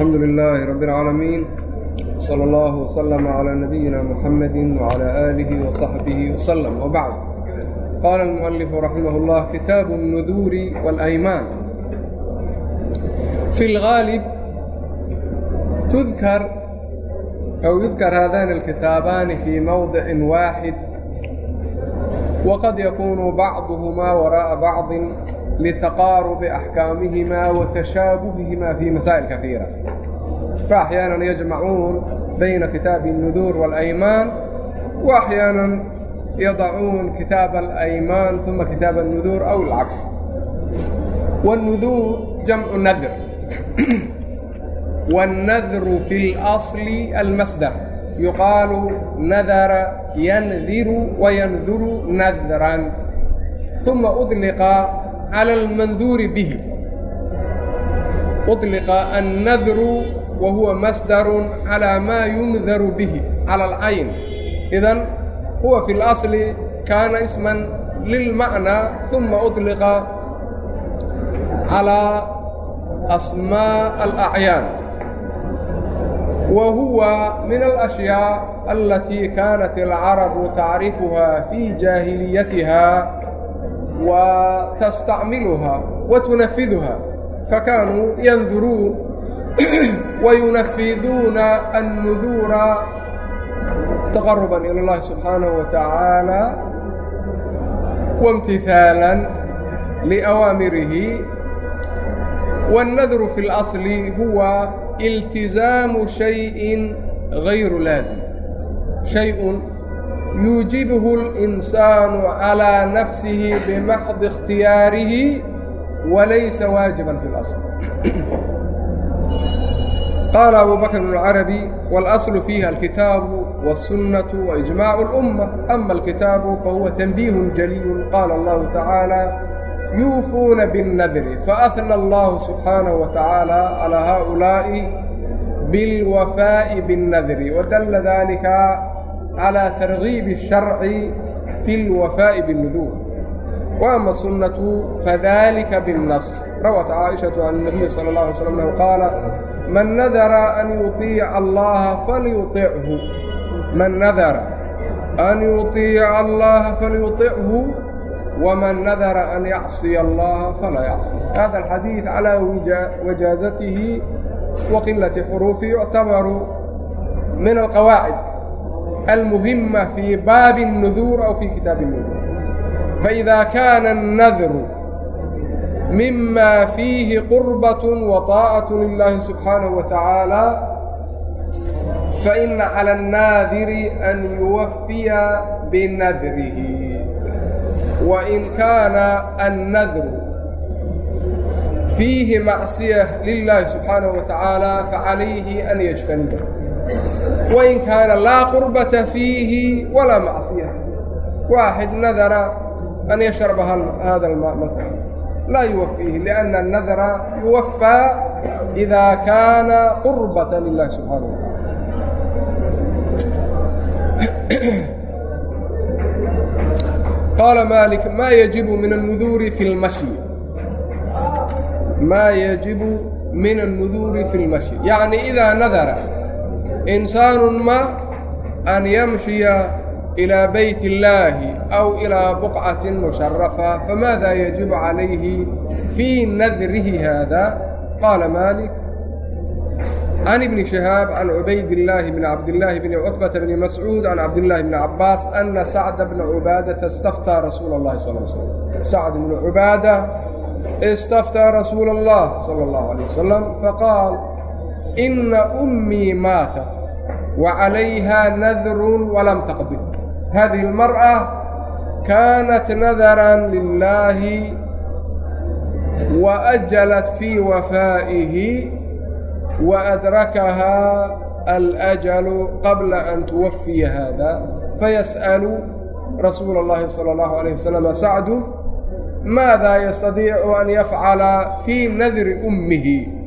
الحمد لله رب العالمين صلى الله وسلم على نبينا محمد وعلى آله وصحبه وسلم وبعد قال المؤلف رحمه الله كتاب النذور والأيمان في الغالب تذكر أو يذكر هذان الكتابان في موضع واحد وقد يكون بعضهما وراء بعض لتقارب أحكامهما وتشابههما في مسائل كثيرة فأحيانا يجمعون بين كتاب النذور والأيمان وأحيانا يضعون كتاب الأيمان ثم كتاب النذور أو العكس والنذور جمع نdr والنذر في الأصل المسدر يقال نذر ينذر وينذر نذرا ثم أطلق calى اlmanduuri bihi uطliqa annadru wa huwa masdarun calىa maa yundaru bihi calى alcayn idan huwa fi اlasli kaana isman lilmacnaa ثuma uطliqa calىa asmaa alacyaan wa huwa min alأshyaa alatii kaanat alcarabu tacrifuha fii jaahiliyatiha وتستعملها وتنفذها فكانوا ينذرون وينفذون النذور تقربا إلى الله سبحانه وتعالى وامتثالا لأوامره والنذر في الأصل هو التزام شيء غير لازم شيء yuujibhu اlinsaanu calىa nafsihi bimaxdi اkhtiyaarihi walaysa waajiban fi اlasl qaala abu bakr bn اlcarabi waاlaslu fiiha alkitaabu wالsunaةu waijmac اlأma ama alkitaabu fahuwa tanbiih jaliil qaala اllahu tacaalى yuufuuna biالnadri faأhna اllahu subxaanaه watacaala calىa haؤulaaءi biاlwafaaءi biالnadri wadalla dalika calى targiibi الsharci fi اlwafaa'i biالnuduur waama sunnatu fadalika biالnas rawat caaئiشhaةu can الnabiy salى اlه alay slm anhu qaala man nadara an yuطiica allaha falyuطichu man nadara an yuطiica allaha falyuطichu wman nadara an yacsiya allaha falaa yacsi hada alxadiid calaa wajaazatihi wa qilati xuruufi yuctabaru min alqawaacid المهمة في باب النذور أو في كتاب النذور فإذا كان النذر مما فيه قربة وطاعة لله سبحانه وتعالى فإن على الناذر أن يوفي بنذره وإن كان النذر فيه معصية لله سبحانه وتعالى فعليه أن يجتنبه وإن كان لا قربة فيه ولا معصية واحد نذر أن يشرب هذا الماء مثلا لا يوفيه لأن النذر يوفى إذا كان قربة لله سبحانه وتعالى قال مالك ما يجب من النذور في المشي ما يجب من النذور في المشي يعني إذا نذر إنسان ما أن يمشي إلى بيت الله أو إلى بقعة مشرفة فماذا يجب عليه في نذره هذا قال مالك عن ابن شهاب عن عبيد الله بن عبد الله بن عتبة بن مسعود عن عبد الله بن عباس أن سعد بن عبادة استفتى رسول الله صلى الله عليه وسلم سعد بن عبادة استفتى رسول الله صلى inna ummii maatat wa calayha nadrun walam taqbid hadihi اlmar'a kaanat nadaran lilaahi wa ajalat fii wafaa'ihi wa adrakahaa alajalu qabla an tuwafiya haada fayas'alu rasuula اllahi salى اllahu عalيه wasalama sacdu maada yastadiicu an yafcala fii nadri ummihi?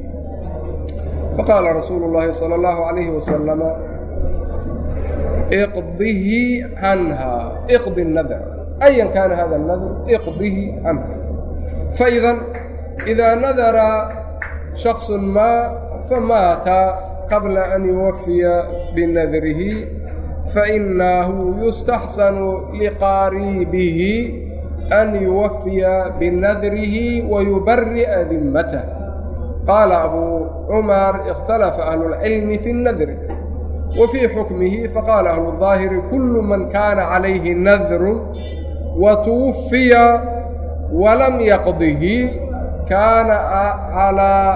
أمه فقال رسول الله صلى الله عليه وسلم اقضه عنها اقضي النذر أيا كان هذا النذر اقضه عنها فإذا إذا نذر شخص ما famaata qabla an yuwafiya binadrihi fainahu yustaxsanu liqaariibihi an yuwafiya binadrihi wayubari'a dimmatah qaala abuu cumar ikhtalafa ahlu اlcilmi fi اnnadri wa fii xukmihi faqaala ahlu الظaahiri kullu man kaana calayhi nadrun wa tuwufiya walam yaqdihi kaana calaa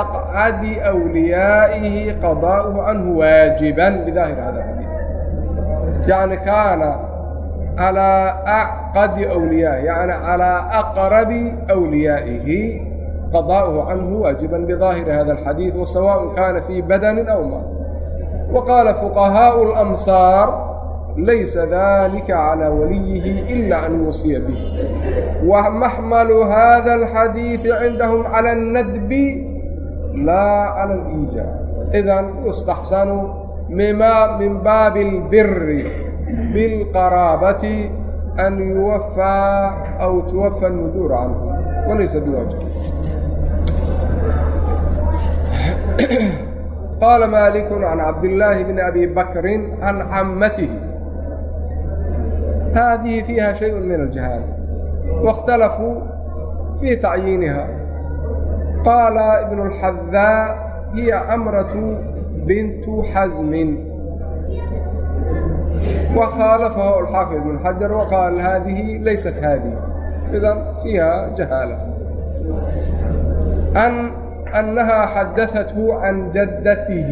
aqcadi wliyaa'ihi qadaa'uhu canhu waajiban bidaahir hada xadiid yani kaana calaa acqadi wliyaa'ihi yani calaa aqrabi wliyaa'ihi qadاؤه canhu waajiba bظaahiri hada الxadiiث وsawaء kana fي badni aw mal وqaala fuqahaaء الأmsaar laysa dalika calى waliyihi إila an yuusiya bih وmaxmalu hada الxadiiثi cindahm calى الndb laa calى الإijaab idan yustaxsanu min baabi اlbiri bاlqaraabati an yuwafaa aw tuwafa الnuduur canhu walaysa biwaajib qaala maaliku can cabdillaahi bni abi bakrin can cammatihi haadihi fiiha shay min aljahaala waاkhtalafuu fii tacyiiniha qaala ibnu اlxadaa hiya camratu bintu xasmin وkhaaلفh الxاaفظ بن xجر وqاaل hadihi laysat hadiه إdا فيha جahاaلة أنها xadaثته عan jadته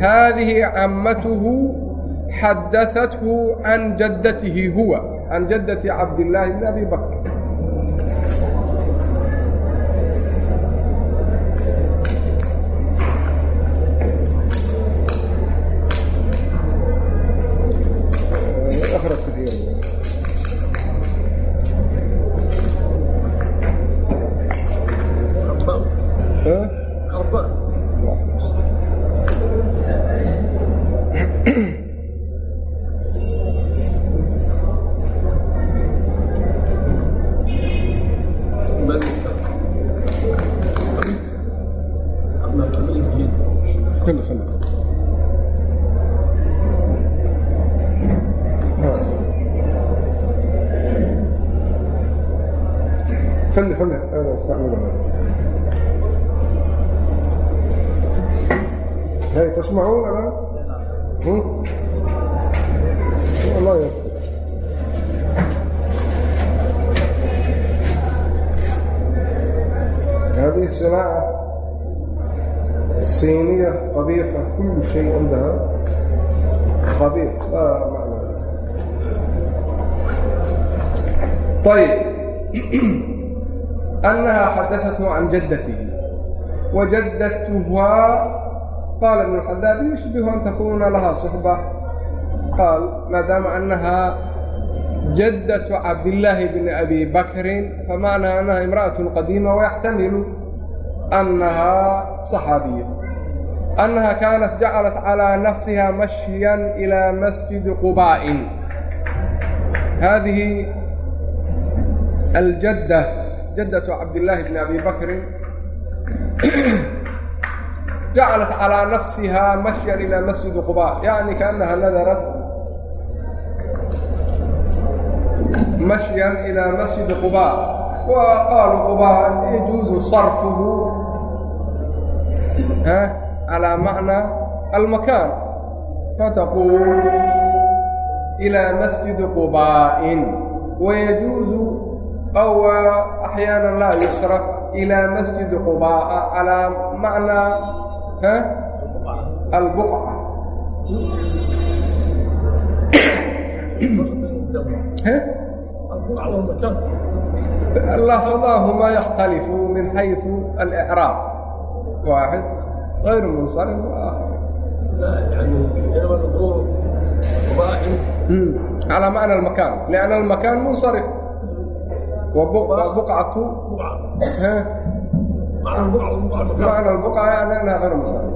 hذiه cmته xadaثته عan jadته huوa عan jadة cabdاللahi بن أbي bكر خلي الله يستر هذه الصناعة الصينية قبيحة كل شيء عندها قبيح لا معنى طيب أنها حدثته عن جدته وجدتها قال ابن الحداد يشبه أن تكون لها صحبة قال ما دام أنها جدة عبد الله بن أبي بكر فمعنى أنها امرأة قديمة ويحتمل أنها صحابية أنها كانت جعلت على نفسها مشيا إلى مسجد قباء هذه الجدة جدة عبد الله بن أبي بكر جعلت على نفسها مشيا إلى مسجد قباء يعني كأنها نذرت مشيا إلى مسجد قباء وقالوا قباء يجوز صرفه ها على معنى المكان فتقول إلى مسجد قباء ويجوز أو أحيانا لا يصرف إلى مسجد albuca lafdahmaa yaxtalifu min xayثu alإcraab waaxid غayr munsarif. Hmm. Calى maعنى الmakan لأn الmakan munsarif. Wa bucatu لا يعني إنما نقول قبائل مم. على معنى المكان لأن المكان منصرف وبقعة بقعة ها معنى البقعة والبقعة المكان معنى البقعة يعني أنها غير منصرف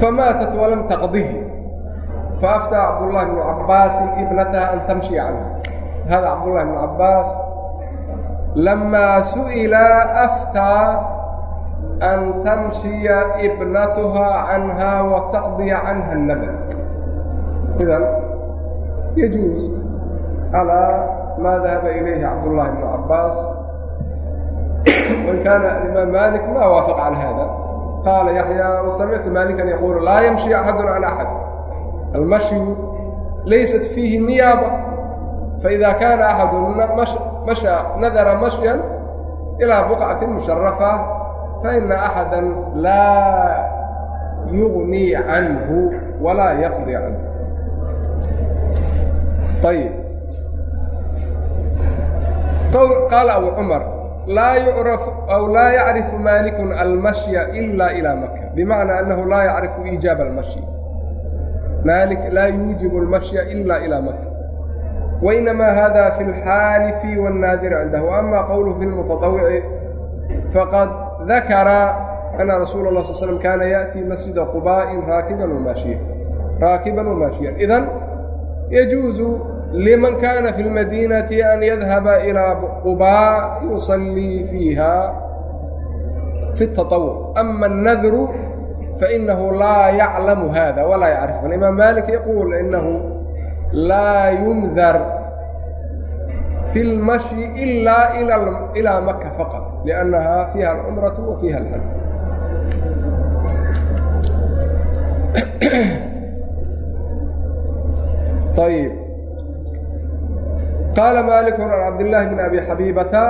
فماتت ولم تقضه فأفتى عبد الله بن عباس ابنتها أن تمشي عنه هذا عبد الله بن عباس لما سئل أفتى an tamshiya ibnatuhaa canhaa wa taqdiya canha الnabl idan yajuuz calىa ma dahaba ilayhi cabdullahi bnu cabaas وkاn الإmام mالك ma wافق عaن hذا qاaل يحyى وسمعت مالكا يقول لا يمشي أحد عن أحد المشي ليست فيه نyاaبة فإذا كان kاn أحad نذر مشيا إلى بقعة مشرفة فإن أحدا لا يغني عنه ولا يقضي عنه طيب قال أبو عمر laa yucrafu aw laa yacrifu maalikun almashya ilaa ilaa maka bimacnaa annahu laa yacrifu iijaab almashyi. Maalik laa yuujibu almashya ilaa ilaa maka wainamaa hada fi اlxaalifi wاnnaadiri cindah waama qowluhu fi lmutadawici faqad dakara ana rasuula اlah sal slm kaana yaأtii masjida qubaa'in raakiban wamaashiya raakiban wamaashiya idan yajuuzu liman kaana fi lmadiinati an yadhaba ilaa qubaa yusallii fiiha fi اtaطawuc ama الnadru fainahu laa yaclamu hada walaa yacrifu alimaam malik yaquul inahu laa yundar fi اlmashi ilaa ilaa maka faqad liannaha fiiha alcumratu wa fiiha alxaj ayb qaala malik can cabdillaahi bn abi xabiibata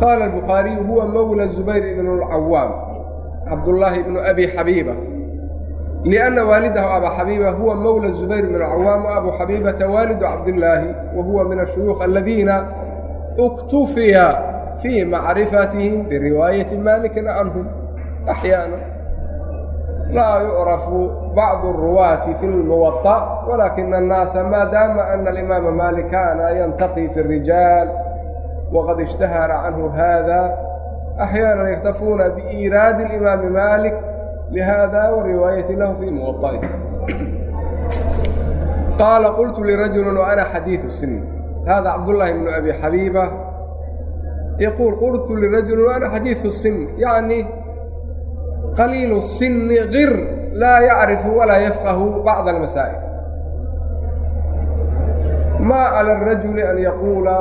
qaala الbukhaariyu huwa mowla zubayr ibn اlcawaam cabdullaahi bnu abi xabiiba liأnna waalidahu abaa xabiiba huwa mowla zubayr bn اlcawaam wa abu xabiibata waalidu cabdillaahi wa huwa min ashuyuukh aladiina uktufiya fii macrifatihim biriwaayati malikin canhum axyaana laa yucrafu bacdu الruwaati fi اlmuwaطأ walakina الnaasa maadaama ana alimaama malik kaana yantaqi fi الrijaal waqad اshtahara canhu hada axyaana yaktafuuna biiiraadi اlimaami malik lihada wariwaayati lahu fi muwaطa'ihi qaala qultu lirajuli وأna xadiiثu sin hada cabdullaahi bnu abi xabiiba yaquul qultu lirajuli وأna xadiiثu sin yani qaliilu الsini qir laa yacrifu walaa yafqahu bacd almasaa'il ma cala الrajuli an yaquula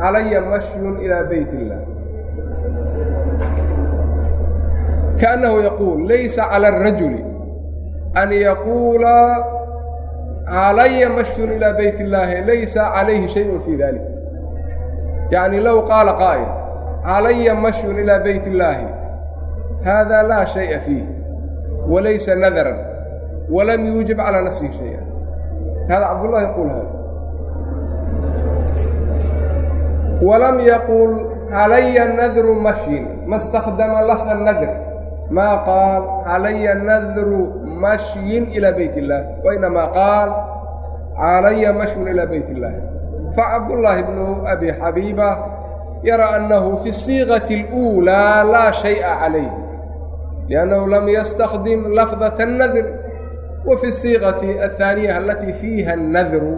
calaya mashyun ilى beyt اllah kaأnnahu yaquul laysa calى الrajuli an yaquula calaya mashyun ilى beyt اllaahi laysa calayhi shayء fii dalik yacni low qaala qaa'il calaya mashyun ilى beyt اllaahi hada laa shayءa fiih walaysa nadran walam yuujib calى nafsihi shayئa hada cabdullah yaquul hada walam yaqul calaya nadru mashyin ma اstakdama lafda nadr ma qaal calaya nadru mashyin ilى beyt اllah wainamaa qaal calaya mashyun ilى beyt اllah facabdullaahi bnu abi xabiiba yara annahu fi الsiigaةi اlأuulىa laa shayءa calayh لأnنhu lam ystakdim lafظaة الnadr wa fi الsiiqaةi الثaaniya alatii fiiha الnadru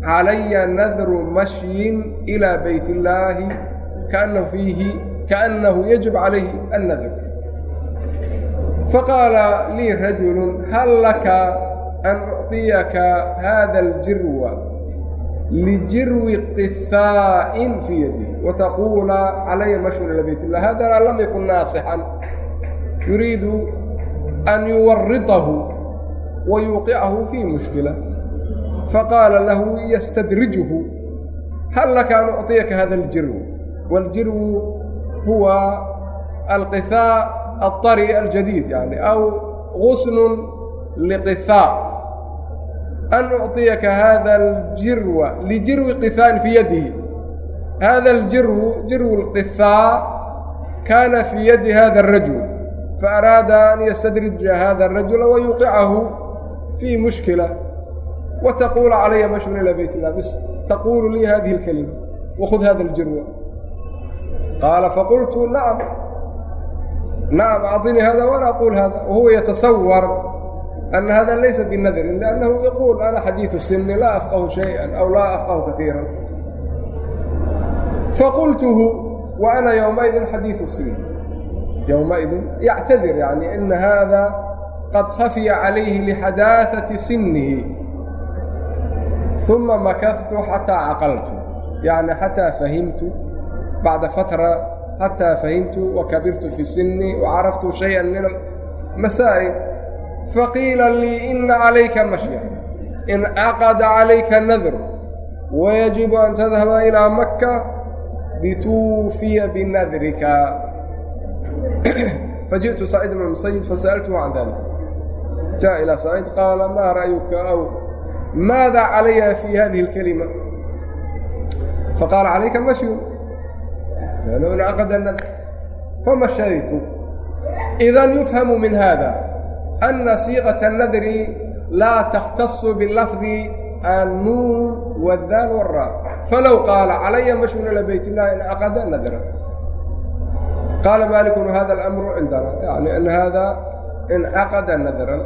calaya nadru mashyin إilى bayt اllaahi kaأnahu fiihi kaأnnahu yajib calayhi الnadr faqaala lii rajulu hal laka an ucطiyaka hada اljirwa lijirwi qithaa'in fii yadi wataquula calaya mashhun ilى bayt اllah hadan lam yakun naasixan yuriidu an yuwariطahu wa yuuqicahu fii mushkila faqaala lahu yastadrijhu hal laka an ucطiyaka hada اljirw wاljirw huwa alqihaa aلطari aljadiid yani aw gusnu liqihaa an ucطiyaka hada اljirwa lijirwi qithaan fii yadihi hada اljirw jirw اlqihaa kaana fii yadi hada الrajul faaraada an yastadrija hada arajula wayuqicahu fii mushkila wa taquula calaya mashhur ilaa bayt illah bis taquulu lii hadihi اlkalima wakhud hada اljirwa qaala faqultu naam nacam acطinii hada wala aquul hada wahuwa yatasawar ana hada laysa binadarin liannahu yaquul ana xadiidu sini laa afqahu shayئan aw laa afqahu kaiira faqultuhu wa ana yowmaydin xadiidu يومئذ يعتذر يعني إن هذا قد خفي عليه لحداثة سنه ثم مكثت حتى عقلت يعني حتى فهمت بعد فترة حتى فهمت وكبرت في سني وعرفت شيئا من المسائل فقيل لي إن عليك مشية إن عقد عليك النذر ويجب أن تذهب إلى مكة لتوفي بنذرك fajiئtu saacid bn musayib fasa'altuhu can dalik jaa ilaa saacid qaala maa ra'yuka aw maada calaya fii hadihi اlkelima faqaala calayka mashyu ln aqdana famashaytu idan yufhamu min hada ana siiqaةa nadri laa takhtasu bilafdi annuun wاdaal wاraa falow qaala calaya mashyuna labayt illahi in aqada nadra qaala maaliku hada alamru cindana yani an hada incaqada nadaran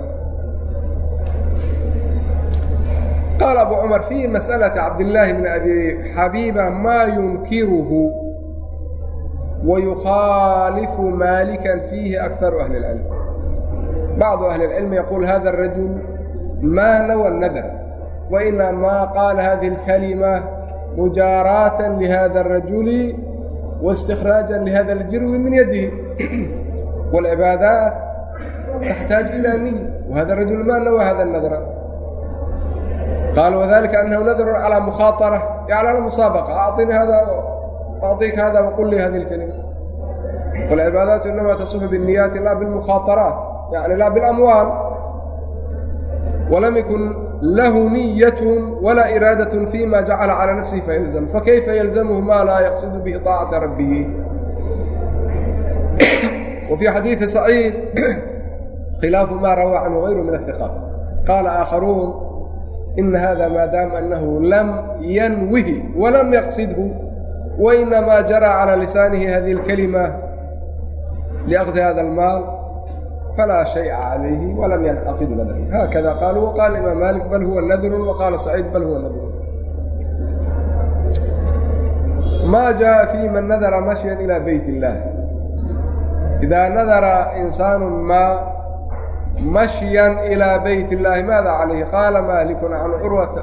qaala abu cumar fii masأalaةi cabdillaahi bni abi xabiiba maa yunkiruhu wayukhaalifu maalikan fiihi akharu ahli اlcilm bacdu ahli اlcilmi yaquul hada الrajul maa nawa nadar wainamaa qaala hadihi اlkalima mujaaraatan lihada الrajuli واsتikrاaجa لhda الjirwi min yadih واlcibaadaat تxtaaج إilى niy وhada rajل mana وhada الnadra qaal وذalika أnhu nadru عlى mخaaطرة عlى الmusaabقة أcطيka hada وqل li hadi الكلima واlcibaadaaت inama taصح bالنiyaaتi la bالmخaaطرaaت yaعni la bالأmwاal وlam ykun lahu niyatun walaa iraadatun fi ma jacala calaa nafsihi fayalzam fakayfa yalzamhu ma laa yaqsidu bihi طaacata rabbihi wa fii xadiidi saciid khilaafu ma rawaa canhu غayru min aلhiqaat qaala aakharuun ina hada maadaama anahu lam yanwihi walam yaqsidhu wainama jara calى lisaanihi hadihi اlkalima liakdi hada اlmaal falaa shaya calayhi walam yantaqid nadri haakada qaaluu waqaala imaam maalik bal huwa nadrun waqaala saciid bal huwa nadrun ma jaءa fii man nadara mashyan ilaa beyt اllaah idaa nadara insaanu maa mashyan ilaa bayt اllaahi maada calayhi qaala maalikun can curwata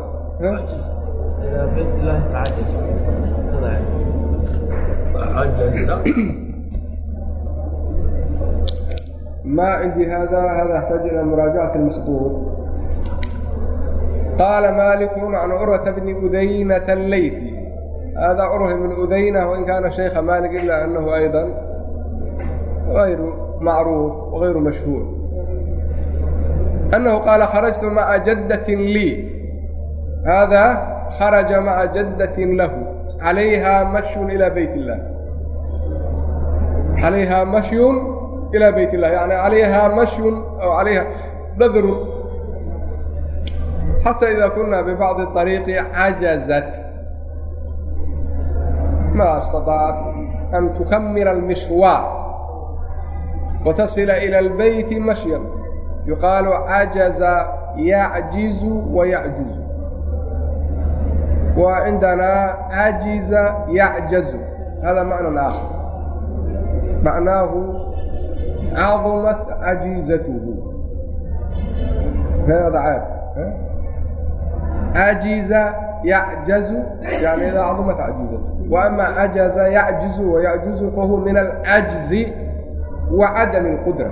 ma cindii hada hada yaxtaaj ilى muraajacaةi اmaxduud qaala malikun can curwata bni udaynata اleyfi hada curwa bn udaynة wain kaana shaykha malik ila anahu ayضa غayru macruuf wغayru mashhuur annahu qaala kharajtu maca jaddat lii hada kharaja maca jaddat lahu calayha mashyu ilى beyt اllah calayha mashyun ilaa bayt اllahi yani calayhaa mashyun aw calayha dadrun xataa idaa kunaa bibacdi طariiqi cajazat ma staaat an tukamila almishwaar watasila ilى اlbeyti mashyan yuqaalu cajaza yacjizu wayacjuzu wa cindanaa cajiza yacjazu hada macnan aakhar macnaahu caظumat ajiizatuhu dacaad ajiza yacjazu yani idaa caظumat ajiizatuhu waama ajaza yacjizu wayacjuzu fahuwa min alcajzi wa cadami اlqudra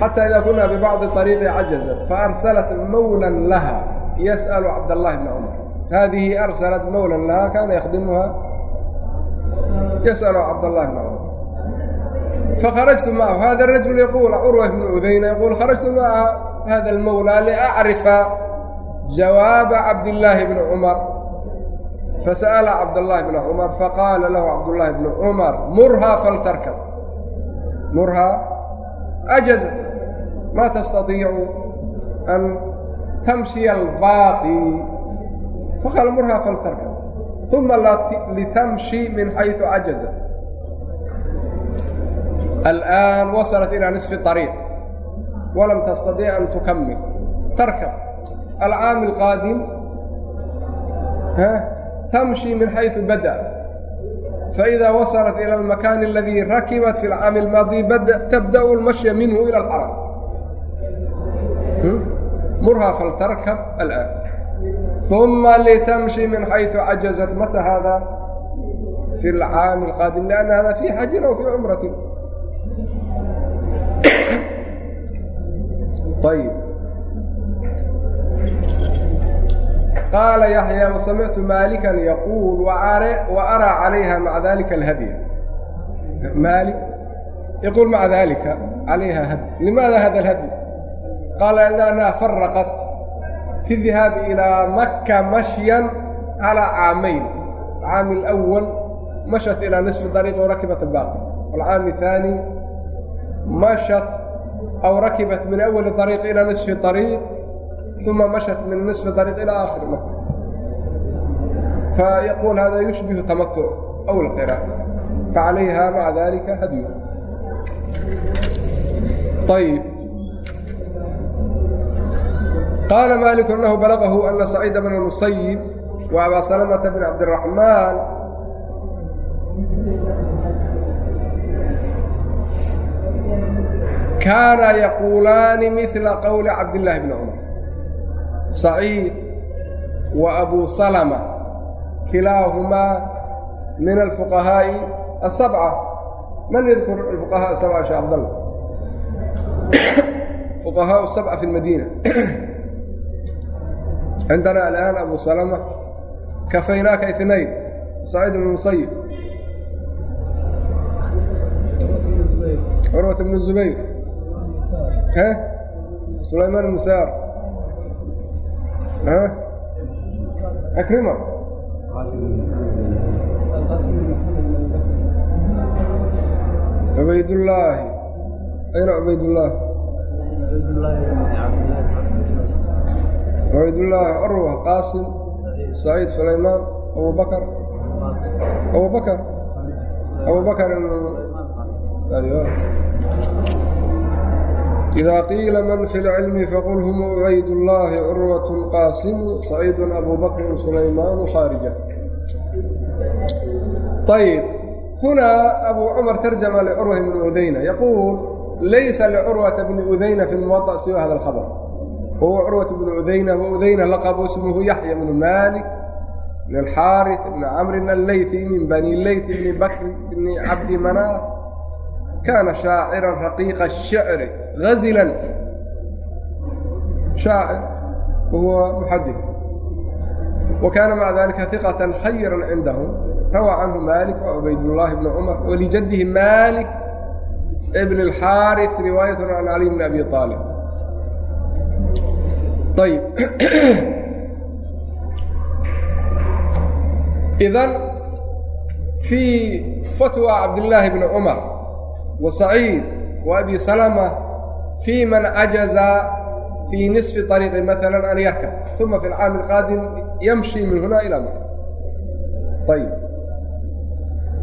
xatى ida kuna bibacضi طariiqi cajazat faarsalat mawlan laha yasأl cabdالlahi bna cumar hadihi arsalat mawlan laha kana yakhdimuha yasأl cabdالlahi bna cumar الله بن عمر هذه أرسلت مولا لها كان يخدمها يسأل عبد الله بن عمر فخرجت معه هذا الرجل يقول عروة بن أذينة يقول خرجت مع هذا المولى لأعرف جواب عبد الله بن عمر فسأل عبد الله بن عمر فقال له عبد الله بن عمر alآan wasalat ilىa nisfi طariiq walam tastadic an tukamil tarkab alcaam اlqaadim tamshi min xayثu badaأ faإidaa wasalat ilى اlmakaani اladii rakibat fi اlcaami اlmaadi tabdأ اlmashya minhu ilى اlxaraq murhaa faltarkab alآan ثuma litamshi min xayثu cajazat mata hada fi اlcaami اlqaadim لأn hada fii xajin aw fii cumratin الآن ثم لتمشي من حيث عجزت متى هذا في العام القادم لأن هذا في حج أو في عمرة طيب قال يحيى وسمعت مالكا يقول وأرى عليها مع ذلك الهدي مالك يقول مع ذلك عليها هدي لماذا هذا الهدي قال لأنها فرقت في الذهاب إلى مكة مشيا على عامين العام الأول مشت إلى نصف الطريق وركبت الباقي والعام الثاني مشت أو ركبت من أول الطريق إلى نصف الطريق ثم مشت من نصف الطريق إلى آخر مكة فيقول هذا يشبه تمتع أو القراءة فعليها مع ذلك هدي طيب قال مالك أنه بلغه أن سعيد بن المسيب وأبا سلمة بن عبد الرحمن كانا يقولان مثل قول عبد الله بن عمر سعيد وأبو سلمة كلاهما من الفقهاء السبعة من يذكر الفقهاء السبعة يا شيخ عبد الله فقهاء السبعة في المدينة عندنا الآن أبو سلمة كفيناك اثنين إida qiila man fi اlcilmi faqul hum cubaydullaahi curwat اlqaasimu saciidun abubakrin sulaymaanu khaarija ayb hunaa abu cumar tarjama licurwa bni udayna yaquul laysa licurwata bni udayna fi muwaطa siwa hada alkhabr wahuwa curwat bnu udayna wa udayna laqabu ismuhu yaxya bnu maalik bn alxaariث bni camrin allayثi min bani layث bni bakri bni cabdi manaaf لعروة بن أذينة في الموطأ سوى هذا الخبر وهو عروة بن أذينة وأذينة لقب اسمه يحيى بن مالك بن الحارث بن عمرو الليثي من بني الليث بن بكر بن عبد مناف كان شاعرا رقيق الشعر غزلا شاعر وهو محدث وكان مع ذلك ثقة خيرا عندهم روى عنه مالك وعبيد الله بن عمر ولجده مالك ابن الحارث رواية عن علي بن أبي طالب طيب إذا في فتوى عبد الله بن عمر وسعيد وأبي سلمة في من عجز في نصف طريق مثلا أن يركب ثم في العام القادم يمشي من هنا إلى مكة طيب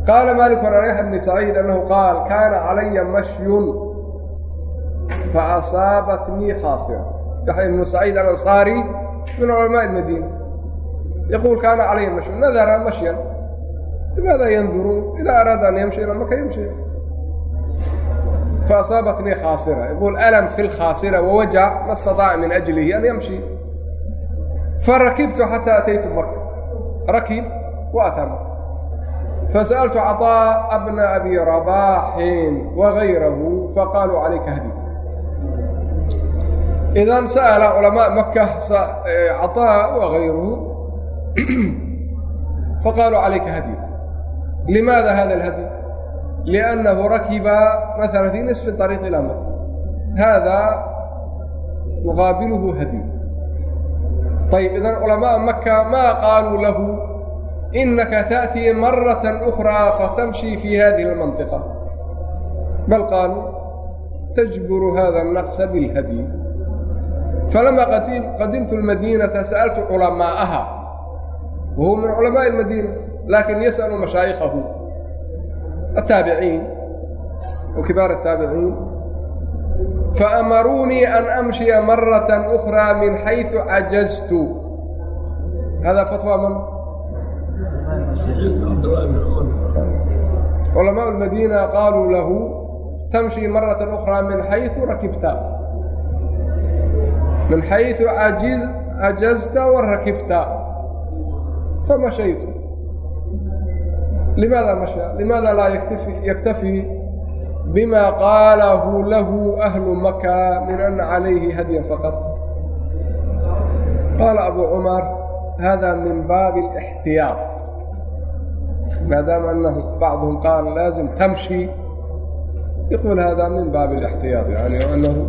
قال مالك عن يحيى بن faasaabatnii khaaira yaquul alam fi lkhaaira wawaja ma staaaca min ajlihi an yamshi farakibtu xataa ataytu marka rakib wa ataa marka fasa'altu caطaaءa bna abi rabaaxin wagayrahu faqaaluu calayka hadi idan sa'ala culamaa maka caطaa wagayruhu faqaaluu calayka hadi limaada hada اlhadي لأنه ركب مثلا في نصف طريق مكة هذا مقابله هدي طيب إذا علماء مكة ما قالوا له إنك تأتي مرة أخرى فتمشي في هذه المنطقة بل قالوا تجبر هذا النقص بالهدي فلما قدمت المدينة سألت علماءها وهو من علماء المدينة لكن يسأل مشايخه aلtaabiciin kibaar الtaabiciin faamaruunii an amshiya maraة أkhrىa min xayثu cajaztu hada fatwa man culamaa اlmadiina qaaluu lahu tamshii maraة أkhrىa min xayثu rakibta min xayثu cajazta wa rakibta famashaytu limaada masha limaada laa yaktafi bima qaalahu lahu ahlu maka min ana calayhi hadyan faqad qaala abu cumar hada min baabi اlاxtiyaaq maadaama anahu bacduhum qaal laazim tamshi yaqul hada min baabi اlاxtiyaaq yani anahu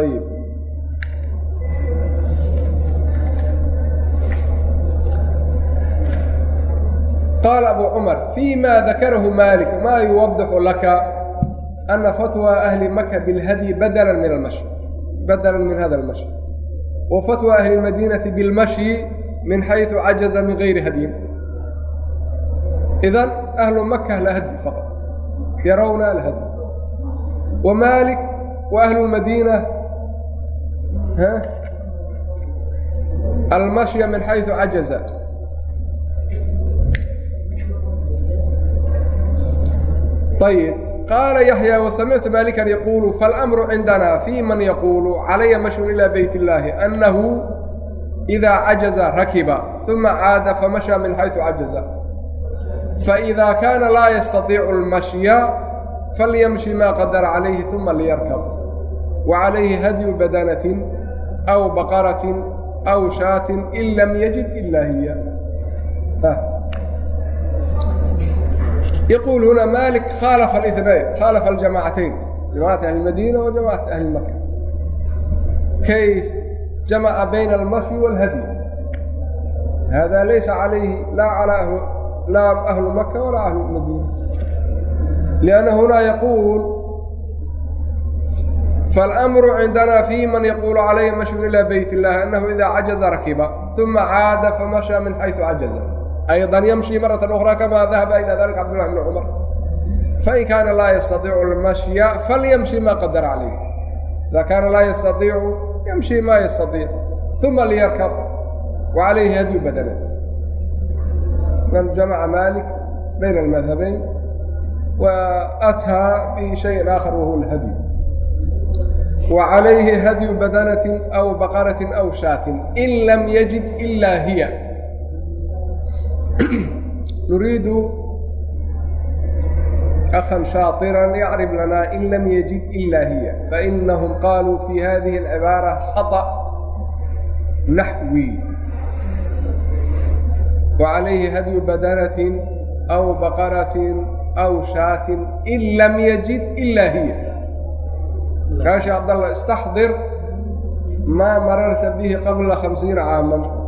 ayb هذا من باب الاحتياط يعني وأنه طيب قال أبو عمر فيما ذكره مالك ما يوضح لك أن فتوى أهل مكة بالهدي بدلا من المشي بدلا من هذا المشي وفتوى أهل المدينة بالمشي من حيث عجز من غير هدي إذن أهل مكة لا هدي فقط يرون الهدي ومالك وأهل المدينة ayb qaala yaxya wasamictu maalikan yaquulu falamru cindana fii man yaquulu calaya mashun ilaa beyt illaahi annahu idaa cajaza rakiba uma caada famashaa min xaysu cajaza faidaa kaana laa yastatiicu almashya falyamshi maa qadara calayhi uma liyarkab wa calayhi hadyu badanatin aw baqaratin aw shaatin in lam yajid ilaa hiya yaquul hunaa maalik khaalafa alinayn khaalafa aljamaacatayn jamacat ahli madiina wa jamacat ahli maka kayf jamaca bayna almasyi wاlhadyi hada laysa calayhi laa alaa laa ahlu maka walaa ahlu madiina lianna hunaa yaquul faاlamru cindana fi man yaquulu calaya mashyu ilaa beyt اllaah anahu idaa cajaza rakiba uma caada famashaa min xayثu cajaza عاد فمشى من حيث عجز أيضا يمشي مرة أخرى كما ذهب إلى ذلك عبد الله بن عمر فإن كان لا يستطيع المشي فليمشي ما قدر عليه إذا كان لا يستطيع يمشي ما يستطيع ثم ليركب وعليه هدي بدنه من جمع مالك بين المذهبين وأتى بشيء آخر وهو الهدي وعليه هدي بدنة أو بقرة أو شاة إن لم nuriidu akhan shaaطiran yacrib lanaa in lam yajid ila hiya fainahum qaaluu fii hadihi alcibaara khaطأ naxwi wacalayhi hadyu badanatin aw baqaratin aw shaatin in lam yajid ila hiya kaasha abdalla istaxdir maa mararta bihi qabla hamsiina caaman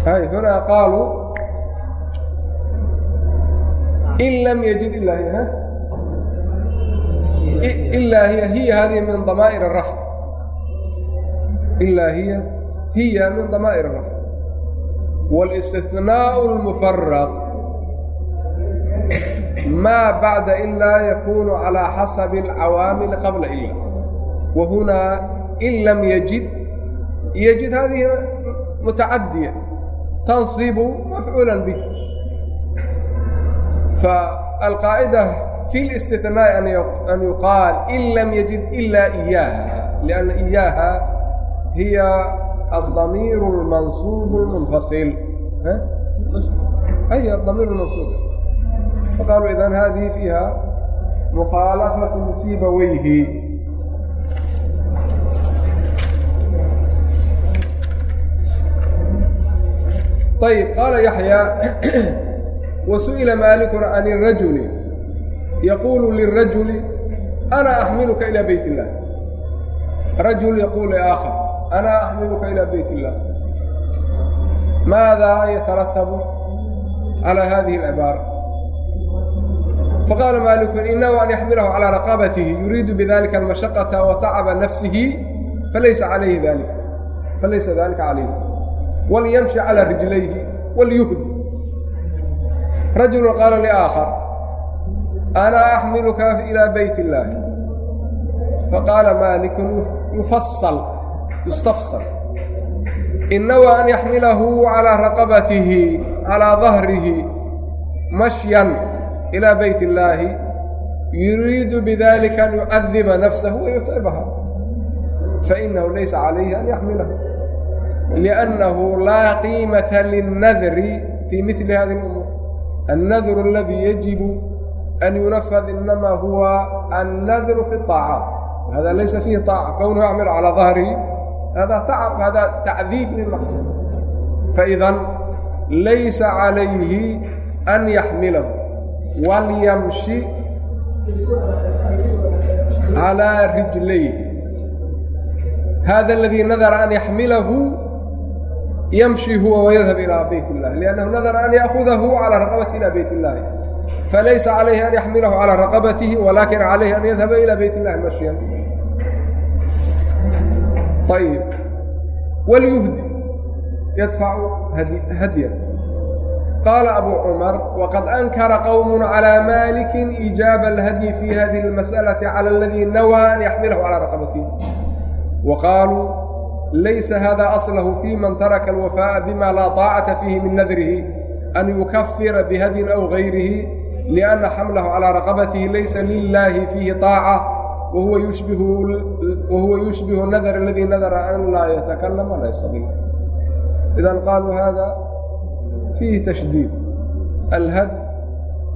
مررت به قبل خمسين عاما هاي هنا قالوا إن لم يجد إلا هي ها؟ إلا هي هي هذه من ضمائر الرفع إلا هي هي من ضمائر الرفع والاستثناء المفرق ما بعد إلا يكون على حسب العوامل tanصibu mafcuula bih faalqaa'ida fi اlistinaaءi an yuqaal in lam yajid ila إiyaaha liأnna إiyaaha hiya adamiir اlmansuub اlmunfasil ay adamiir اlmansuub faqaaluu idan hadihi fiiha mukhaalafatu sibawayhi ها؟ أي الضمير المنصوب فقالوا إذن هذه فيها مخالفة سيبويه طيب قال يحيى وسئل مالك عن الرجل يقول للرجل أنا أحملك إلى بيت الله رجل يقول لآخر أنا أحملك إلى بيت الله ماذا يترتب على هذه العبارة فقال مالك إنه أن يحمله على رقبته يريد بذلك المشقة وتعب نفسه فليس عليه ذلك فليس ذلك عليه وليمشي على رجليه وليهد rajulu qaala liaakhar ana axmiluka ilaa bayt illaahi faqaala maalikun yufasal yustafsal inawa an yaxmilahu calaa raqabatihi calaa dahrihi mashyan ilaa bayt illaahi yuriidu bidalika an yucadiba nafsahu wayutcibaha fainahu laysa calayhi an yaxmilahu لأnنhu laa qiimaةa للnadri fii mili hadi اأmuur الnadru اladii yajibu an yunafd inama huwa الnadru fi الطaacaat hada laysa fiihi طaaca kownuhu acmal calىa ظahrihi hada tacdiib lilmaqsad faidan laysa عalayhi an yaxmilahu walyamشhi calىa rijlayhi hada اladii nadara an yaxmilahu yمشي huwa وydhب إilى bayt الlah لأnnahu nadra an yأkudahu calى raqabati ilى bayt الlahi falaysa عalayhi an yaxmilahu calى raqabatihi walakin عalayhi an yadhaba ilى bayt الlahi mashyan ayb wاlyuhdi yadfacu hadyan qaala abu cmar wqad ankara qwm عalى maliki إijaaba اlhadyi fi hadihi الmasأlaةi calى اladي nawى an yaxmilahu calى raqabatihi waqaaluu laysa hada aslahu fii man taraka alwafaaءa bima laa طaacata fiihi min nadrihi an yukafira bihadyin aw gayrihi liأnna xamlahu calىa raqabatihi laysa lilaahi fiihi طaaca whuwa yushbihu nadr اladii nadra an laa yatakalama laysabil idan qaaluu hada fiihi tashdiid alhad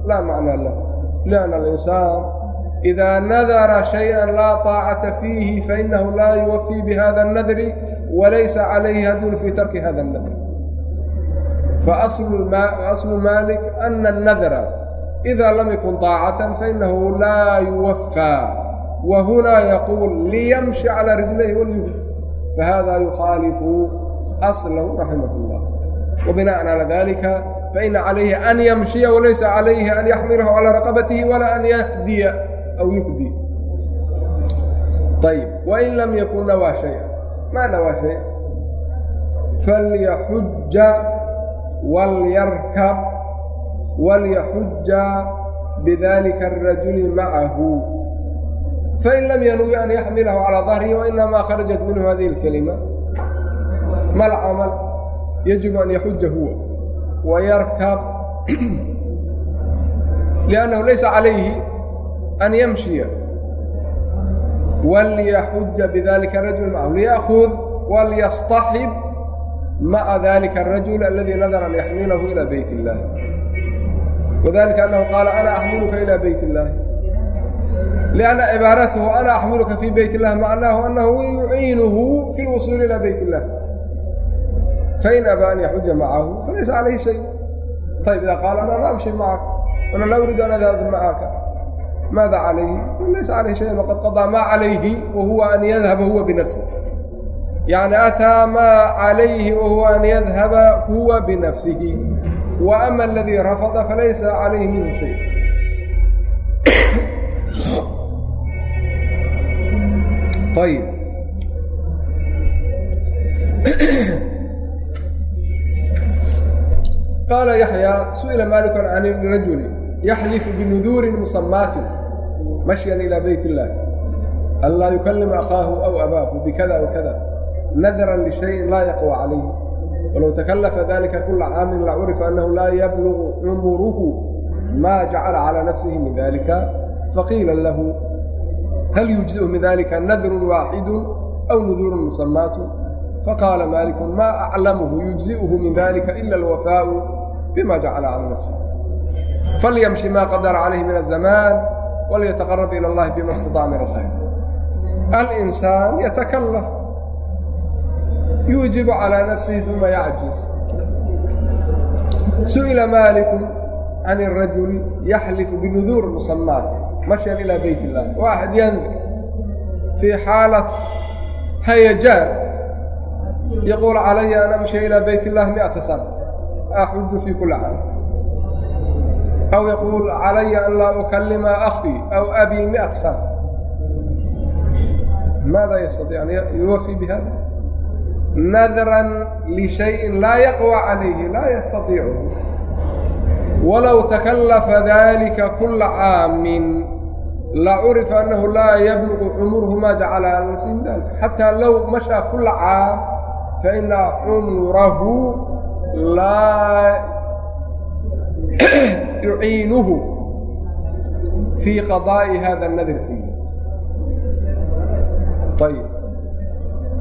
laa macnaa lah lianna alinsaan idaa nadara shayئa laa طaacata fiihi fainahu laa yuwafii bihada الnadri walaysa calayhi adul fii tarki hada اnadr faaslu malik ana اnadra إida lam yakun طaacatan fainahu laa yuwafaa wahunaa yaquul liyamshi calى rijlayhi walyuhd fahada yukhaalifu aslahu raximah اllah wabinaءan calى dalika faina calayhi an yamshiya walaysa calayhi an yaxmilahu calى raqabatihi wala an yahdiya aw yugdi ayb wain lam yakun nawaa shaya maa nawaa shaya falyaxuja walyarkab walyaxuja bidalika الrajuli macahu fain lam yanwi an yaxmilahu calىa dahrihi wainamaa kharajat minhu hadihi اlkalima ma lcamal yajibu an yaxuja huwa wayarkab liannahu laysa calayhi an yamshiya walyaxuja bidalika arajul macahu liyaأkud walyastaxib maca dalika الrajul aladi nadara an yaxmilahu ilى beyt اllah wadalika annahu qaala ana axmiluka ilى beyt اllahi lianna cibaaratahu ana axmiluka fii beyt اllah macnaahu annahu yuciinuhu fi lwusuuli ilى beyt اllah fain abaa an yaxuja macahu falaysa calayhi shay ayb ida qaala ana la amshi macaka ana laa uriidu an adhab macaka maada calayhi laysa calayhi shayan waqad qadaa maa calayhi wahuwa an yadhaba huwa binafsih yacni ataa maa calayhi wahuwa an yadhaba huwa binafsihi wa ama aladii rafada falaysa calayhi minhu shay ayb qaala yaxyaa su'ila maalikun can rajuli yaxlifu binuduurin musamaatin mashyan ilaa beyt illaah an laa yukalima akhaahu aw abaahu bikada aw kada nadran lishayin laa yaqwa calayhi walow takallafa dalika kula caamin lacurifa annahu laa yablugu cumuruhu maa jacala calaa nafsihi min dalika faqiila lahu hal yujzi'u min dalika nadrun waaxidu aw nuduurun musamaatun faqaala maalikun maa aclamuhu yujzi'uhu min dalika ila alwafaau bima jacala calaa nafsihi falyamshi maa qadara calayhi min azamaan walyataqarab ila allahi bima istaطaca min alkhayr alinsaan yatakalaf yuujibu calaa nafsihi uma yacjiz su'ila maaliku can الrajuli yaxlifu binuduur musamaat mashyan ilaa beyt اllah wa axad yandir fii xaalat hayajaan yaquul calaya an amshiya ilaa beyt اllahi miata sana axudu fii kuli caam aw yaquul calaya an laa ukalima akii aw abii miئat sana maada yastaطic an yuwafii bihada nadran lishayin laa yaqwa calayhi laa yastaiichu walow takallafa dalika kula caamin lacurifa annahu laa yablugu cumuruhu ma jacala ala nafsihi min dalik xataa low mashaa kula caam faina cumrahu laa yuciinuhu fii qadaa'i hada اnadr kulli ayb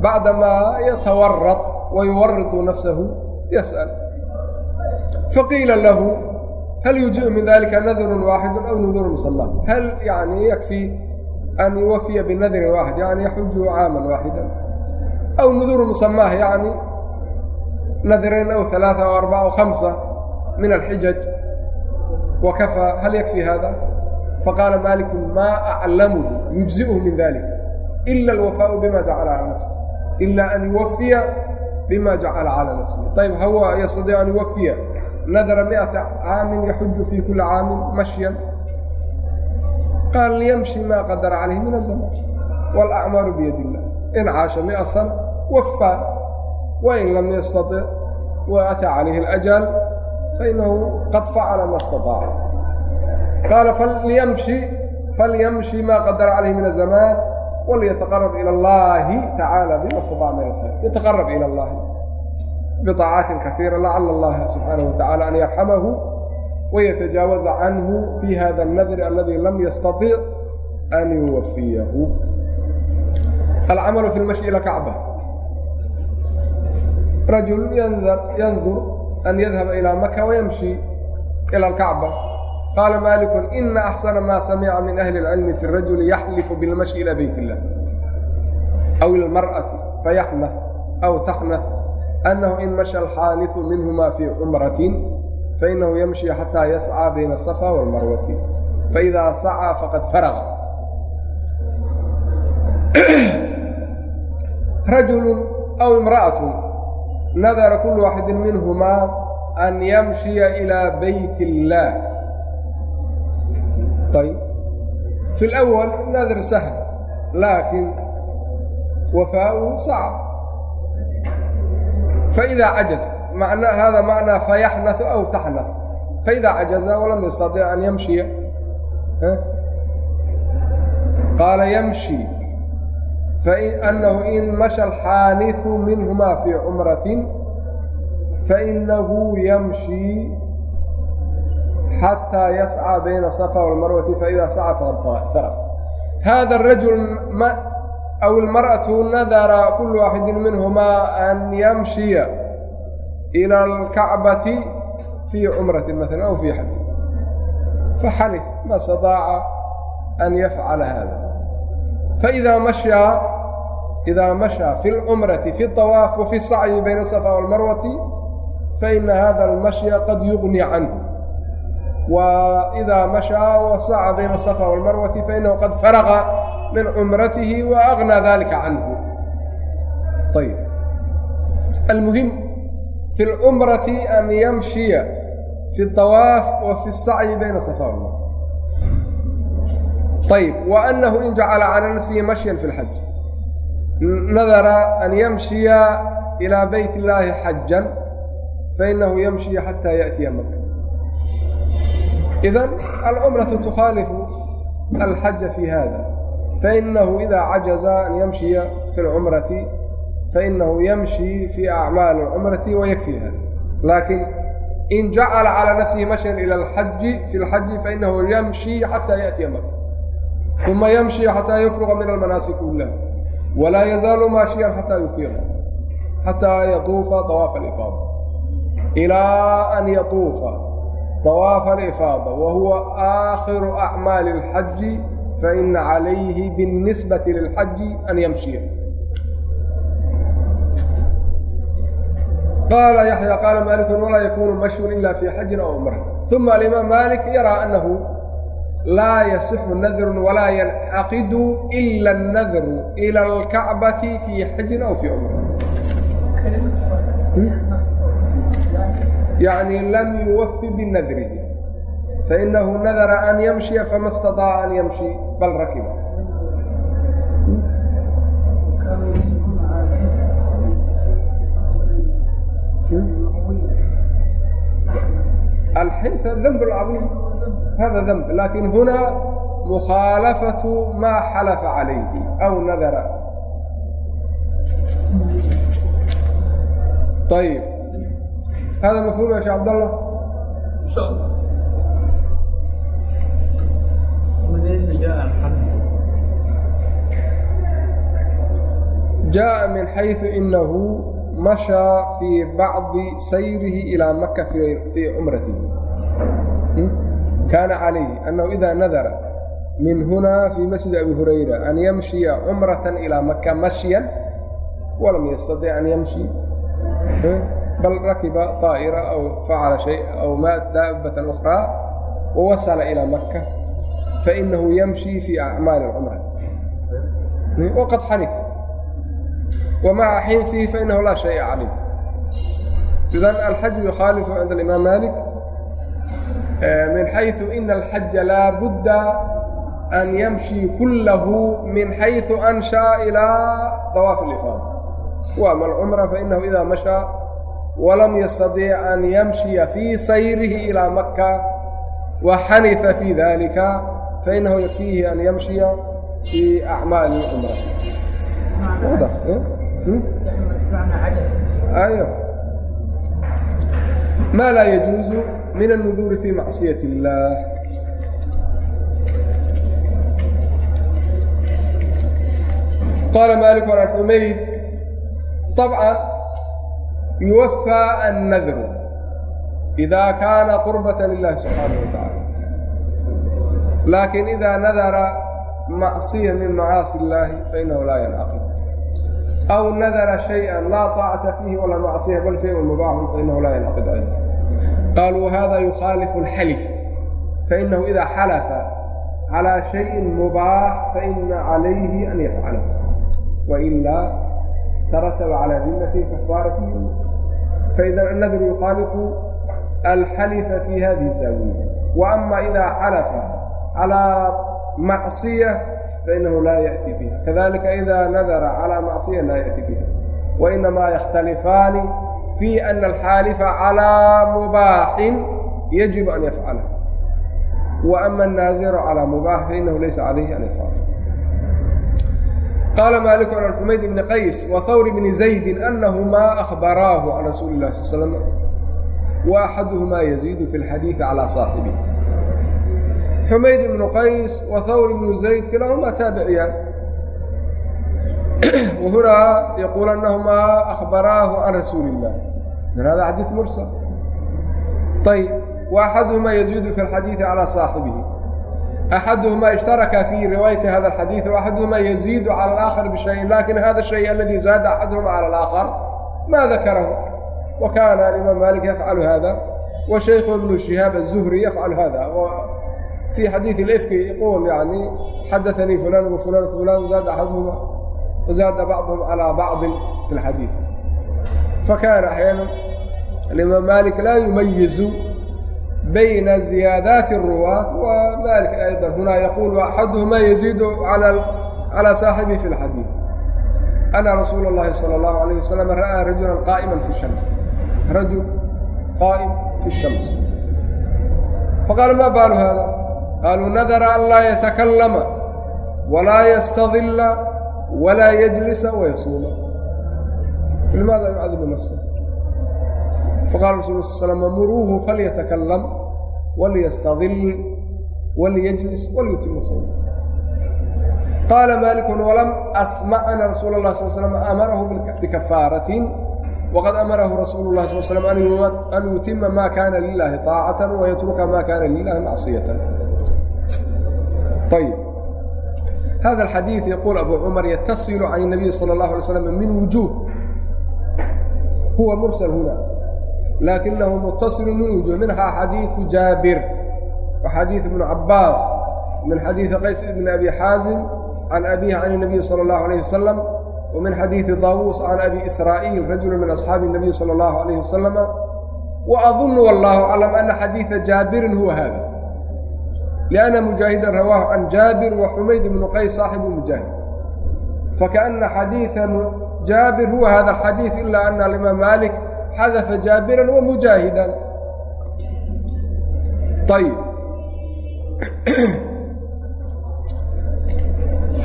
bacdamaa yatawarad wayuwaridu nafsahu yas'al faqiila lahu hal yujiءu min dalika nadru waaxidu aw nuduru musamaa hal yani yakfi an yuwafiya binadrin waaxid yani yaxuju caama waaxida aw nuduru musamaah yani nadrin aw ثalaaثa aw arbaca aw hamsa min alxijaj وkفىa hal ykفي hada faqاala malik ma aclamhu يuجزiئhu min ذalik إla الوفاء bma jacla عalى nafsi إla an يuwafiya bma jacala calى nafsihi ayb hawa yastadiicu an yuwafiya nadra miئaةa caamin yaxuju fi kuli caamin mashyan qaal ymشhi ma qadara calayh min الزmn واlأcmaalu byad الlah in caasha miئa sana wafaa wain lam yastaطic waأtaa calayhi الأjal fainahu qad facala ma اstaطaaca qaala falyamshi falyamshi maa qadara calayh min azamaan walyataqarab ila اllahi tacaala bima staطaca min alkhayr yataqarab ila اllahi biطaacaatin kaiira lacala allaha subxaanaه watacaala an yarxamahu ويتجاوز عنه في هذا النذر الذي لم يستطيع أن يوفيه. العمل في المشي إلى كعبة. رجل ينذر, an yadhaba ilaa maka wayamshi ila alkacba qaala maaliku ina axsana maa samica min ahli اlcilmi fi rajuli yaxlifu bilmashi ila beyt illah aw ilmar'ati fayaxnaf aw taxnaf annahu in masha alxaaliثu minhuma fii cumratin fainahu yamshi xataa yascى bayna asafa wاlmarwati faإida sacىa faqad faraga rajulu aw imra'at nadara kulu waaxidi minhumaa an yamshiya ilaa beyt اllaah ayb fi اlأwal nadr sahl laakin wafaa'uhu sacb faإida cajaz hada macnaa fayaxnaثu aw taxnaf faإida cajaza walam yastaطic an yamshiya qaala yamshi anahu in masha alxaalifu minhumaa fii cumratin fainahu yamshii xataa yascى bayna asafa wاlmarwati faida saca faqad hada rajul aw اlmarأaةu nadara kul waaxidi minhumaa an yamshiya إlى اlkacbati fii cumrati maala aw fii xadi faxanif ma staطaaca an yafcala hada faإida mashaa idaa mashaa fi اlcumrati fi اطawaaf wafi اsacyi bayna asafa wاlmarwati faina hada almashya qad yugni canhu wa idaa mashaa wasaca bayna asafa wاlmarwati fainahu qad faraqa min cumratihi wa agnaa dalika canhu ayb almuhim fi اlcumrati an yamshiya fi اطawaaf wa fi اsacyi bayna safa wاlmarwa ayb wa anahu in jacala cala nafsihi mashyan fi nadara an yamshiya ilaa bayt illaahi xajan fainahu yamshi xataa yaأtiya maka idan alcumraةu tukhaalifu alxaja fi hada fainahu idaa cajaza an yamshiya fi اlcumrati fainahu yamshi fi acmaali اlcumrati wayakfiiha laakiin in jacala calى nafsihi mashyan ilى اlxaji fi اlxaji fainahu yamshi xataa yaأtiya maka uma yamshi xataa yufruqa min almanaasi kulah walaa yazaalu maashiyan xataa yufiida xataa yatuufa awaafa alifaada ilaa an yatuufa طawaafa alifaada wa huwa aakhiru acmaali اlxaji faina calayhi biاnnisbati lilxaji an yamshiya qaala yaxya qaala maaliku walaa yakunu mashyun ila fi xajin aw cumra uma alimaam malik yaraa anahu laa yasixu nadru walaa yancaqidu ila اnadru ila اlkacbati fii xajin aw fii cumra yani lam yuwafi binadrihi fainahu nadara an yamshiya fama اstaطaaca an yamshi bal rakiba الحنث الذنب العظيم هذا ذنب لكن هنا مخالفة ما حلف عليه أو نذر طيب هذا مفهوم يا شيخ عبد الله إن شاء الله منين جاء الحدث جاء من حيث إنه مشى kaana calayhi annahu idaa nadara min hunaa fii masjidi abi hurayra an yamshiya cumratan ilaa maka mashyan walam yastaic an yamshi bal rakiba طaa'ira aw facala shay aw maat daabatan ukhraa wawasala ilaa maka fainahu yamshi fii acmaali cumrati waqad xanik wamaca xiinfihi fainahu laa shaya calayh idan alxaju yukhaalifu cinda alimaam maalik min xayثu ina alxaja laa budda an yamshii kulahu min xayثu anshaa ilaa طawaafi اlifaada waama alcumra fainahu idaa mashaa walam yastadic an yamshiya fii sayrihi ilaa maka waxaniثa fii dalika fainahu yakfiihi an yamshiya fii acmaali cumra maa laa yjuuzu min اnuduri fi macصiyaة الlah qaala maalik an xumayd طabcan yuwafى annadru إida kaana qurbaة lilahi subxaanaه wa taعala laakin ida nadara macصiya min macaasi اllahi fainahu laa yanaqib aw nadara شhayئa laa طaacata fiihi wala macصiya bal shayء mubaaxun fainahu laa yanaqid cid qaaluu hada yukhaalifu alxalif fainahu idaa xalafa calىa shayin mubaax faina calayhi an yafcalahu wailaa tarataba calaa dimmati kafaaratihi faida annadru yukhaalifu alxalifa fi hadihi saawiya waama idaa xalafa calىa macصiya fainahu laa yaأti biha kadalika ida nadara calىa macصiya laa yaأti biha wainamaa yakhtalifaani لا يأتي بها وإنما يختلفان في أن الحالف على مباح يجب أن يفعله وأما الناذر على مباح فإنه ليس عليه أن يفعله قال مالك عن الحميد بن قيس وثور بن زيد أنهما أخبراه عن رسول الله صلى الله عليه وسلم وأحدهما يزيد في الحديث على صاحبه حميد بن قيس وثور بن زيد كلاهما تابعيان وهنا يقول أنهما أخبراه عن رسول الله إذن هذا حديث مرسل طيب وأحدهما يزيد في الحديث على صاحبه أحدهما اشترك في رواية هذا الحديث وأحدهما يزيد على الآخر بشيء لكن هذا الشيء الذي زاد أحدهما على الآخر ما ذكره وكان الإمام مالك يفعل هذا وشيخ ابن شهاب الزهري يفعل هذا وفي حديث الإفك يقول يعني حدثني فلان وفلان وفلان وزاد أحدهما wazaada bacduhum calaa bacdin fi lxadiid fakaana axyaana alimaam maalik laa yumayizu bayna ziyaadaati اruwaat wa maalik aydan hunaa yaquul axaduhumaa yaziidu calaa saaxibihi fi lxadiid ana rasuula اllahi salى اllahu alayh wasalam ra'aa rajulan qaa'ima fi shams rajul qaa'im fi shams faqaala maa baalu haada qaaluu nadara an laa yatakalama walaa yastadila ولا يجلس ويصوم لماذا يعذب نفسه فقال رسول الله صلى الله عليه وسلم مروه فليتكلم وليستظل وليجلس وليتم صومه قال مالك ولم أسمع أن رسول الله صلى الله عليه وسلم أمره بكفارة وقد أمره رسول الله صلى الله عليه وسلم أن يتم ما كان لله hada alxadiid yaquul abu cumar yatasilu can اnabiyi salى اllahu alay slam min wujuh huwa mursal huna laakinahu mutasilu min wujuh minhaa xadiidu jaabir wa xadiidu cabaas min xadiidi qays ibni abi xaazim can abihi can اnabiyi salى اllahu alayh wasalam ومن xadيiث dاوuس عن أbي إسرائيل رaجuل من أصحاaب النبي صلى الله عليه وسلم. وأظن والله أعلم أن xadيiث جاaبiر هو hذا لأن مجاهدا رواه عن جابر وحميد بن قيس صاحب مجاهد فكأن حديث جابر هو هذا الحديث إلا أن الإمام مالك حذف جابرا ومجاهدا طيب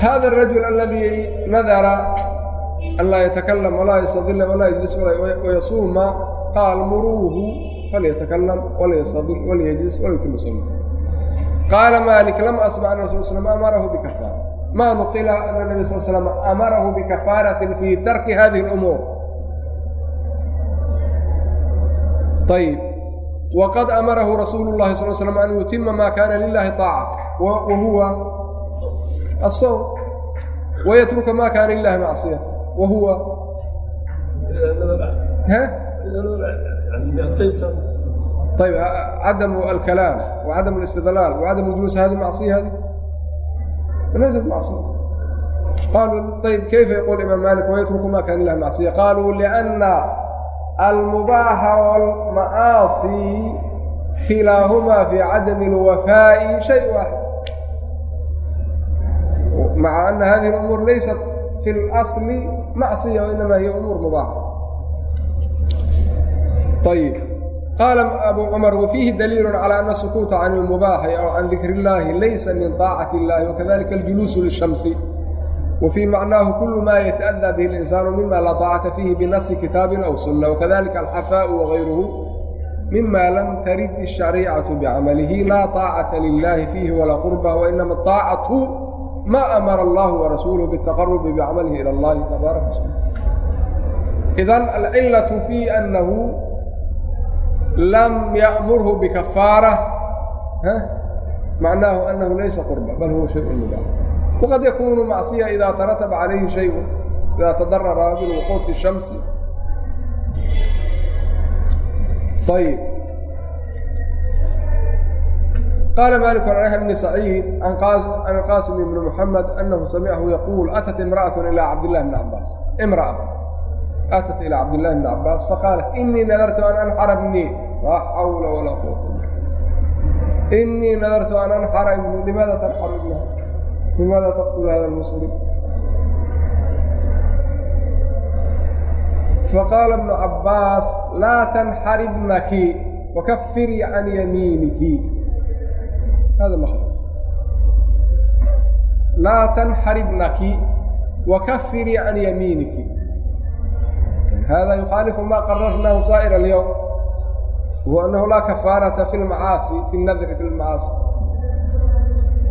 هذا الرجل الذي نذر أن لا يتكلم ولا يستظل ولا يجلس ولا ويصوم قال مروه فليتكلم ولا يستظل ولا يجلس ولا يتم صومه qaala maalik lam asba ana rasul slm amarahu bikafaara ma nuqila ana nabi sal slam amarahu bikafaaratin fii tarki hadihi اlumuur ayb wqad amarahu rasuulu اllahi sal slm an yutima ma kana lilahi طaaca wa huwa asawm wayatruka ma kana lilahi macsiyata wa huwa ayb cadam alkalaam wacadam الاstidlaal wacadam اljuluus hadi macصiya hadi laysat macصiya qaluu ayb kayfa yaqul imaam malik wayatruku ma kana lilahi macصiya qaluu lأna almubaaxa wاlma'aasi kilaahumaa fii cadami اlwafaaءi shay waaxid maca ana hadihi اlأmuur laysat fi اlasli macصiya wainama hiya umuur mubaaxa ayb qaala abu cumar wafiihi daliilun calaa ana sukuuta can ilmubaaxi aw can dikri illaahi laysa min طaacati illahi wakadalika aljuluusu lishamsi wfii macnaahu kulu ma yataأdaa bihi اlinsaanu mima laa طaacata fiihi binasi kitaabin aw sunna wakadalika alxafaau wagayruhu mima lam tarid الشhaريcaة bcamalihi laa طaacata lilahi fiihi walaa qurbaa wainama طaacatu ma amara اllah warasuuluh bالتaqarubi bcamalihi ilى اllahi tabaaraka idan alcilaة fii anahu lam ya'murhu bikafaara macnaahu anahu laysa qurba bal huwa shayun mubax waqad yakunu macصiya ida tarataba calayhi shayun ida tadarara min wuquu fi shamsi. Ayb qال mالك عن يحيى بن سعيد عن qاsم بن محمد أنه سمعه يقول أتت امرأة إلى عبد الله بن عباس امرأة أتت إلى عبد الله بن عباس فقالت إني نذرت أن أنحر laa xawla walaa quwata inii nadartu an anxara ibni limaada tanxaru ibnaha لماذا تقتل هذا المسلم فقال ابن عباس لا تنحر ابنك وكفري عن يمينك هذا مخرج لا تنحر ابنك وكفري عن يمينك هذا يخالف ما وأنه لا كفارة في المعاaصي في النdr في المعاaصي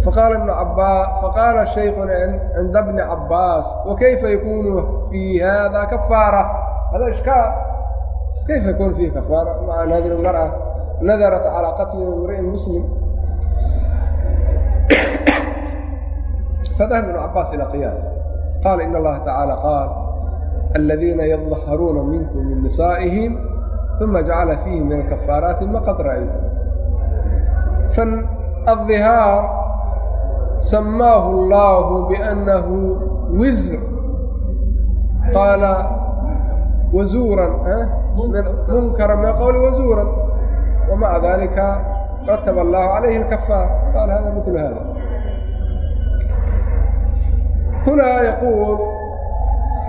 فqاaل شhيkخنa عind بن عباس وكيف يكون في هذا كفاaرة hda شhكاaل كيف يkون فيه كفاaرة مع نdr المرأة نdرت على qتل امرئ مسلم فذهب بن عabاس إلى قياaس قال إن الله تعالى قال الذين يظهرون منكم من نسائهم ثم جعل فيه من الكفارات ما قد رأيت فالظهار سماه الله بأنه وزر قال وزورا منكرا من القول وزورا ومع ذلك رتب الله عليه الكفار قال هذا مثل هذا هنا يقول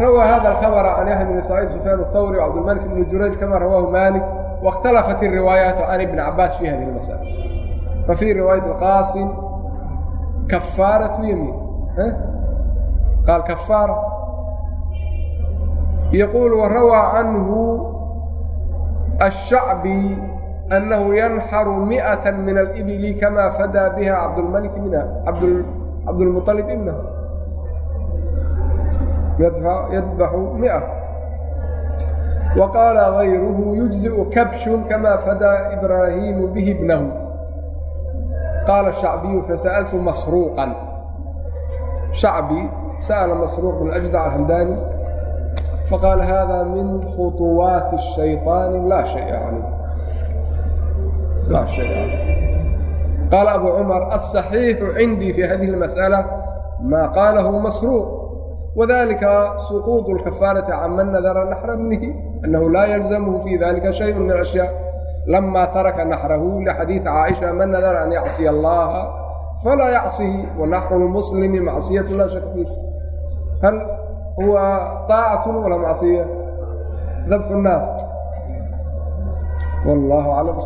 rawى hada الkhabر an yحya بn سacيid سfyaan الthwrي وcbdالmلك بn jurayج kama rawaahu malik واkhtalafat الriwaayaat can ibn cabaas fi hadi الmasأla fafii riwaayat اqaasim kafaaraة yamiin qaal kafaara yaquul warawى canhu الshacbi أnnahu yanxaru miئaة min اlإbli kama fadaa biha cabdاlmلk bn cabdالmuطلب ibnah yadbaxu mia wa qaala gayruhu yujziu kabshun kamaa fadaa ibraahiimu bihi bnahu qaala shacbiyu fasa'altu masruuqan shacbi sa'ala masruuq bn ajdac alhamdaani faqaal hada min khuطuwaati الshayطaani laa shaya calayh qaala abu cumar aلصaxiixu cindii fi hadihi اlmasأala maa qaalahu masruuq الصحيح عندي في هذه المسألة ما قاله مسروق وذلك سقوط الكفارة عمن نذر نحر ابنه أنه لا يلزمه في ذلك شيء من الأشياء لما ترك نحره لحديث عائشة من نذر أن يعصي الله فلا يعصيه ونحر المسلم معصية لا شك فيه هل هو طاعة ولا معصية ذبح الناس والله أعلم